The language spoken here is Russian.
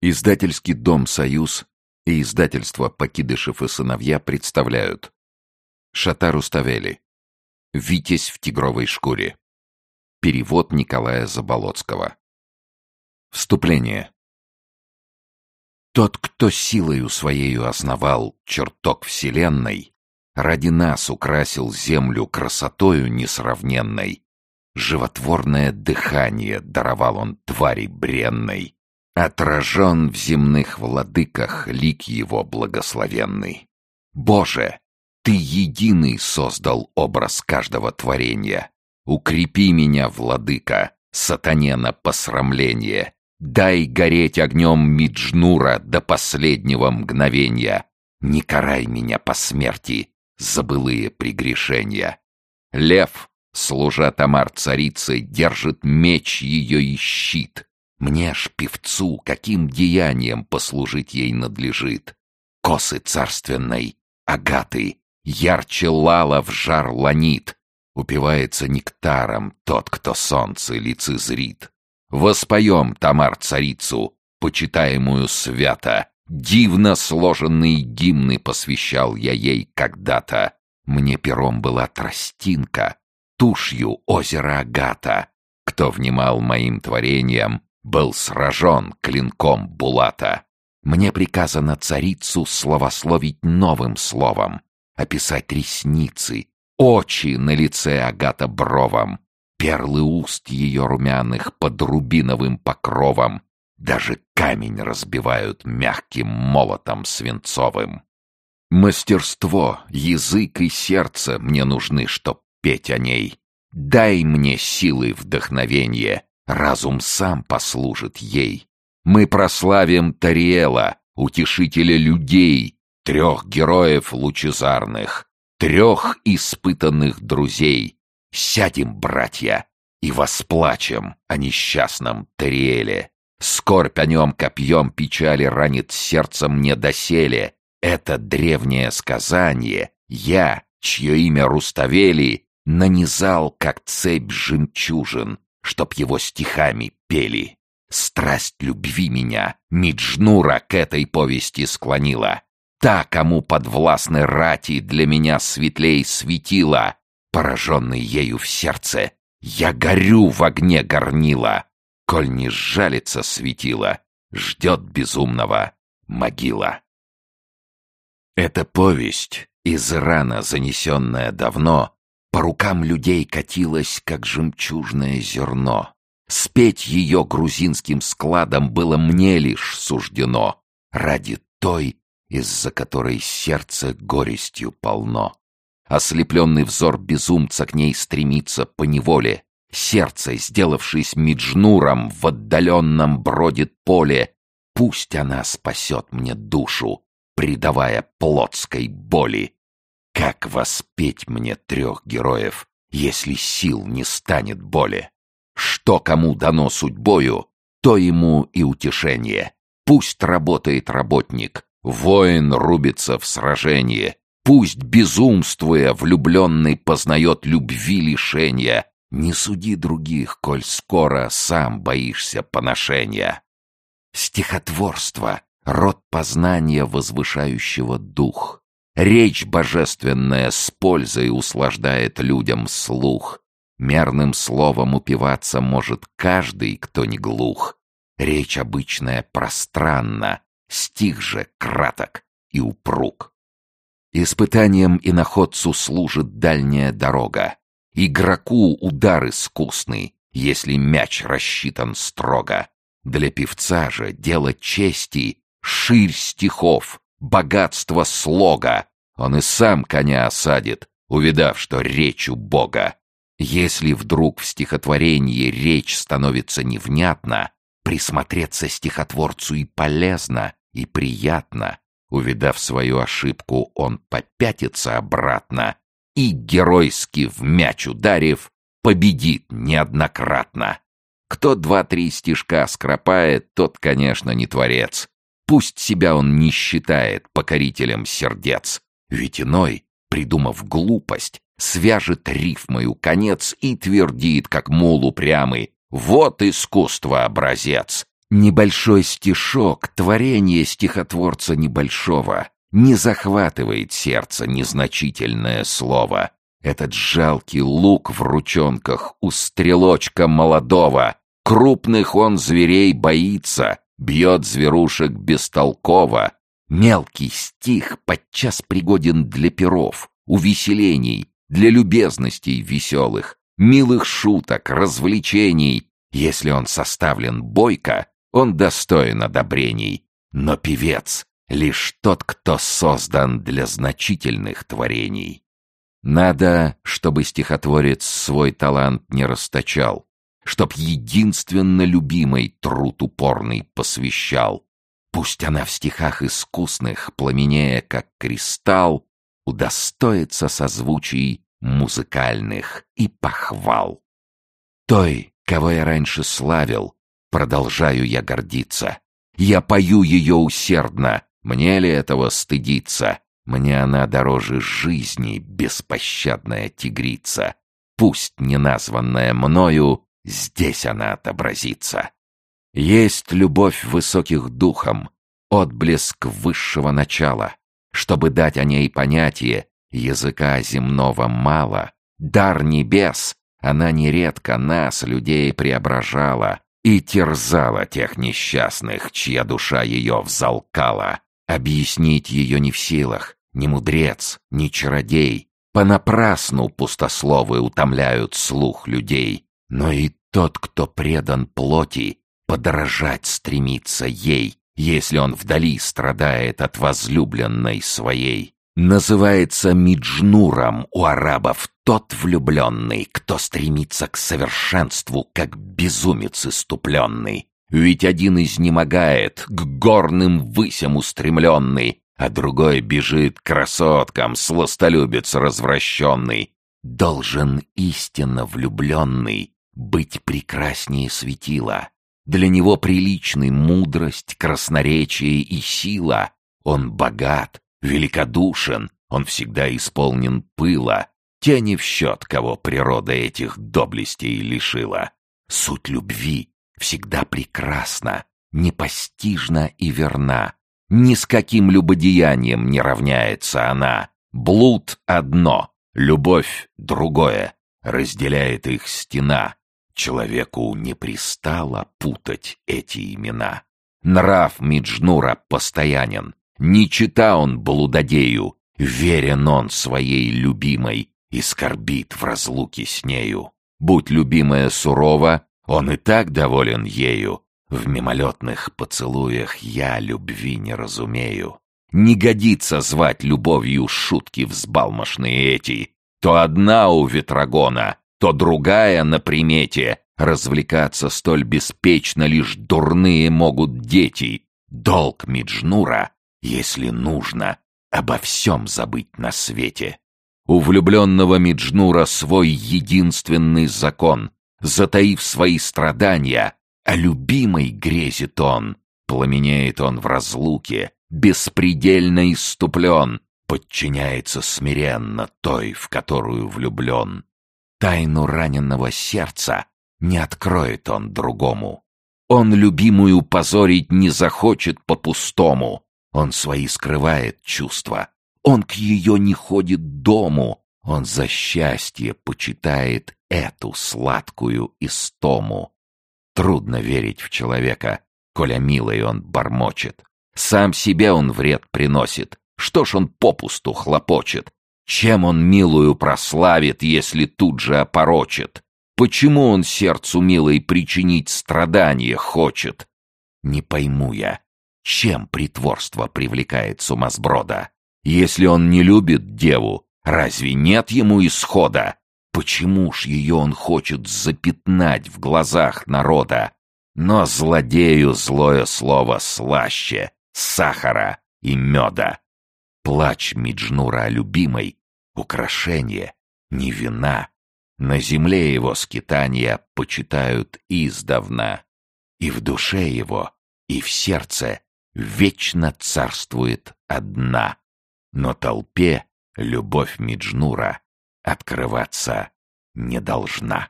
Издательский дом «Союз» и издательство «Покидышев и сыновья» представляют. Шатару Ставели «Витязь в тигровой шкуре» Перевод Николая Заболоцкого. Вступление. Тот, кто силою своею основал чертог вселенной, Ради нас украсил землю красотою несравненной, Животворное дыхание даровал он твари бренной, Отражен в земных владыках лик его благословенный. Боже, Ты единый создал образ каждого творения. Укрепи меня, владыка, сатане на посрамление. Дай гореть огнем Миджнура до последнего мгновения. Не карай меня по смерти за былые прегрешения. Лев, служа Тамар царицы, держит меч ее и щит. Мне ж, певцу, каким деянием послужить ей надлежит? Косы царственной, агаты, ярче лала в жар ланит. Упивается нектаром тот, кто солнце лицезрит. Воспоем Тамар-царицу, почитаемую свято. Дивно сложенные гимны посвящал я ей когда-то. Мне пером была тростинка, тушью озеро Агата. Кто внимал моим творениям, был сражен клинком Булата. Мне приказано царицу словословить новым словом, описать ресницы, очи на лице Агата бровом, перлы уст ее румяных под рубиновым покровом, даже камень разбивают мягким молотом свинцовым. Мастерство, язык и сердце мне нужны, чтоб петь о ней. Дай мне силы вдохновения, Разум сам послужит ей. Мы прославим Тариэла, утешителя людей, трех героев лучезарных, трех испытанных друзей. Сядем, братья, и восплачем о несчастном Тариэле. Скорбь о нем копьем печали ранит сердце мне доселе. Это древнее сказание я, чье имя Руставели, нанизал, как цепь жемчужин, чтоб его стихами пели. Страсть любви меня, Миджнура, к этой повести склонила. Та, кому подвластны рати, для меня светлей светила. Пораженный ею в сердце, я горю в огне горнила. Коль не сжалится светила, ждет безумного могила. Эта повесть, из рана занесенная давно, по рукам людей катилось, как жемчужное зерно. Спеть ее грузинским складом было мне лишь суждено, ради той, из-за которой сердце горестью полно. Ослепленный взор безумца к ней стремится по неволе. Сердце, сделавшись меджнуром, в отдаленном бродит поле. Пусть она спасет мне душу, придавая плотской боли. Как воспеть мне трех героев, если сил не станет боли? Что кому дано судьбою, то ему и утешение. Пусть работает работник, воин рубится в сражении, пусть, безумствуя, влюбленный познает любви лишения. Не суди других, коль скоро сам боишься поношения. Стихотворство — род познания, возвышающего дух. Речь божественная с пользой услаждает людям слух. Мерным словом упиваться может каждый, кто не глух. Речь обычная пространна, стих же краток и упруг. Испытанием и находцу служит дальняя дорога. Игроку удар искусный, если мяч рассчитан строго. Для певца же дело чести, ширь стихов, богатство слога. Он и сам коня осадит, увидав, что речь у Бога. Если вдруг в стихотворении речь становится невнятна, присмотреться стихотворцу и полезно, и приятно. Увидав свою ошибку, он попятится обратно и, геройски в мяч ударив, победит неоднократно. Кто два-три стишка скропает, тот, конечно, не творец. Пусть себя он не считает покорителем сердец, ведь иной, придумав глупость, свяжет рифмою конец и твердит, как мул упрямый, «Вот искусство образец! Небольшой стишок, творение стихотворца небольшого, не захватывает сердце незначительное слово. Этот жалкий лук в ручонках у стрелочка молодого. Крупных он зверей боится, бьет зверушек бестолково. Мелкий стих подчас пригоден для перов, увеселений, для любезностей веселых, милых шуток, развлечений. Если он составлен бойко, он достоин одобрений. Но певец — лишь тот, кто создан для значительных творений. Надо, чтобы стихотворец свой талант не расточал, чтоб единственно любимый труд упорный посвящал. Пусть она в стихах искусных, пламенея как кристалл, удостоится созвучий музыкальных и похвал. Той, кого я раньше славил, продолжаю я гордиться. Я пою ее усердно, мне ли этого стыдиться? Мне она дороже жизни, беспощадная тигрица. Пусть неназванная мною, здесь она отобразится. Есть любовь высоких духом, отблеск высшего начала. Чтобы дать о ней понятие, языка земного мало. Дар небес, она нередко нас, людей, преображала и терзала тех несчастных, чья душа ее взалкала. Объяснить ее не в силах, ни мудрец, ни чародей. Понапрасну пустословы утомляют слух людей. Но и тот, кто предан плоти, подражать стремится ей, если он вдали страдает от возлюбленной своей. Называется Миджнуром у арабов тот влюбленный, кто стремится к совершенству, как безумец иступленный. Ведь один изнемогает, к горным высям устремленный, а другой бежит красоткам, сластолюбец развращенный. Должен истинно влюбленный быть прекраснее светила. Для него приличны мудрость, красноречие и сила. Он богат, великодушен, он всегда исполнен пыла. Те в счет, кого природа этих доблестей лишила. Суть любви всегда прекрасна, непостижна и верна. Ни с каким любодеянием не равняется она. Блуд одно, любовь другое. Разделяет их стена. Человеку не пристало путать эти имена. Нрав Миджнура постоянен. Не чита он блудодею, верен он своей любимой и скорбит в разлуке с нею. Будь любимая сурова, он и так доволен ею. В мимолетных поцелуях я любви не разумею. Не годится звать любовью шутки взбалмошные эти. То одна у ветрогона, то другая на примете. Развлекаться столь беспечно лишь дурные могут дети. Долг Миджнура, если нужно, обо всем забыть на свете. У влюбленного Миджнура свой единственный закон затаив свои страдания, а любимой грезит он, пламенеет он в разлуке, беспредельно иступлен, подчиняется смиренно той, в которую влюблен. Тайну раненного сердца не откроет он другому. Он любимую позорить не захочет по-пустому. Он свои скрывает чувства. Он к ее не ходит дому. Он за счастье почитает эту сладкую истому. Трудно верить в человека, коля милый он бормочет. Сам себе он вред приносит. Что ж он попусту хлопочет? Чем он милую прославит, если тут же опорочит? Почему он сердцу милой причинить страдания хочет? Не пойму я, чем притворство привлекает сумасброда? Если он не любит деву, разве нет ему исхода? Почему ж ее он хочет запятнать в глазах народа? Но злодею злое слово слаще сахара и меда. Плач Миджнура о любимой — украшение, не вина. На земле его скитания почитают издавна. И в душе его, и в сердце вечно царствует одна. Но толпе любовь Миджнура открываться не должна.